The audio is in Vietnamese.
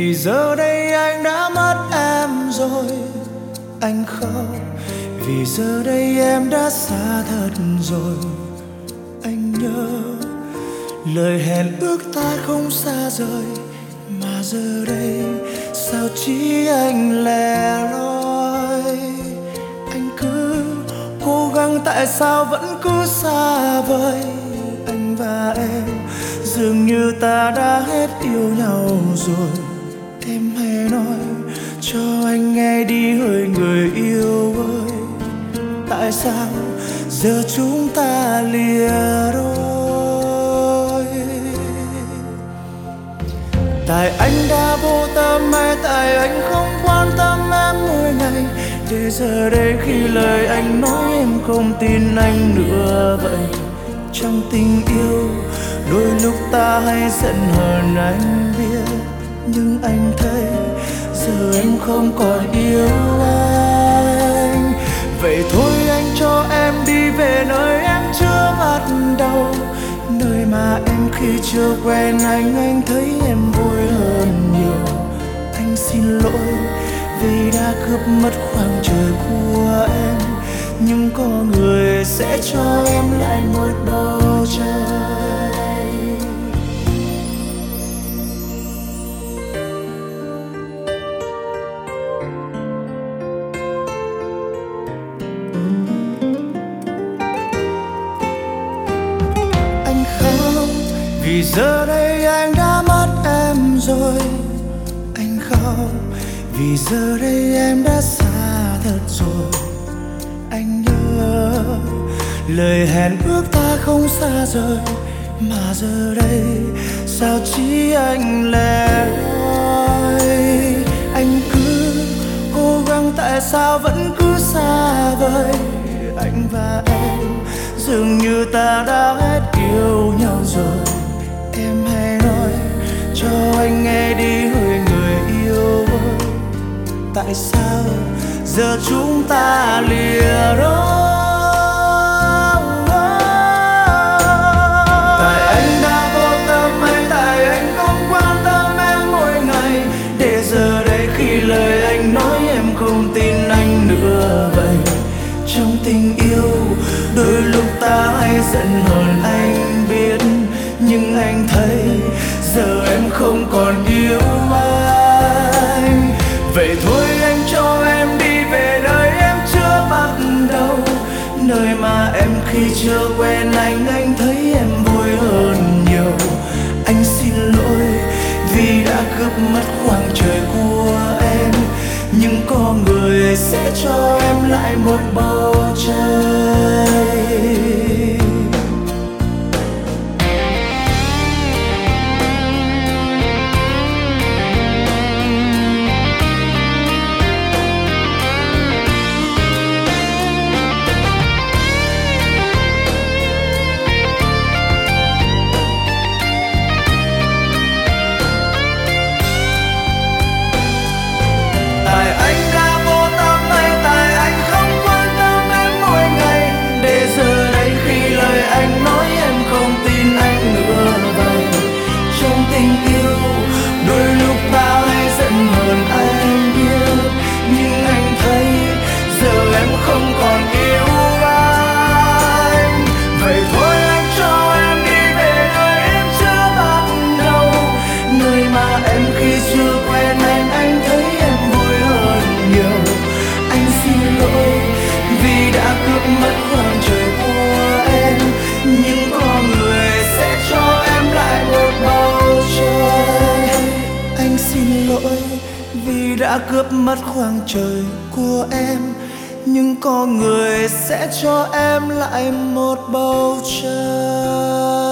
vì giờ đây anh đã mất em rồi, anh khóc. Vì giờ đây em đã xa thật rồi, anh nhớ. Lời hẹn ước ta không xa rời, mà giờ đây sao chỉ anh lẻ loi? Anh cứ cố gắng tại sao vẫn cứ xa vời? Anh và em dường như ta đã hết yêu nhau rồi em hay nói, cho anh nghe đi hỡi người yêu ơi. Tại sao giờ chúng ta lìa đôi? Tại anh đã vô tâm hay tại anh không quan tâm em mỗi ngày để giờ đây khi lời anh nói em không tin anh nữa vậy. Trong tình yêu, đôi lúc ta hay giận hờn anh biết nhưng anh thấy giờ em không còn yêu anh. Vậy thôi anh cho em đi về nơi em chưa bắt đầu. Nơi mà em khi chưa quen anh anh thấy em vui hơn nhiều. Anh xin lỗi vì đã cướp mất khoảng trời của em. Nhưng có người sẽ cho em lại một bầu trời. Vì giờ đây anh đã mất em rồi, anh khóc vì giờ đây em đã xa thật rồi, anh nhớ. Lời hẹn ước ta không xa rời, mà giờ đây sao chỉ anh lẻ loi anh cứ cố gắng tại sao vẫn cứ xa vời? Anh và em dường như ta đã hết yêu cho anh nghe đi hỡi người yêu. Tại sao giờ chúng ta lìa đôi tại anh đã vô tâm anh tại anh không quan tâm em mỗi ngày. Để giờ đây khi lời anh nói em không tin anh nữa vậy. Trong tình yêu, đôi lúc ta hay giận hờn anh. Còn yêu anh. Vậy thôi anh cho em đi, về nơi em chưa bắt đầu. Nơi mà em khi chưa quen anh anh thấy em vui hơn nhiều. Anh xin lỗi vì đã cướp mất khoảng trời của em. Nhưng có người sẽ cho em lại một bầu đã cướp mất khoảng trời của em, nhưng có người sẽ cho em lại một bầu trời.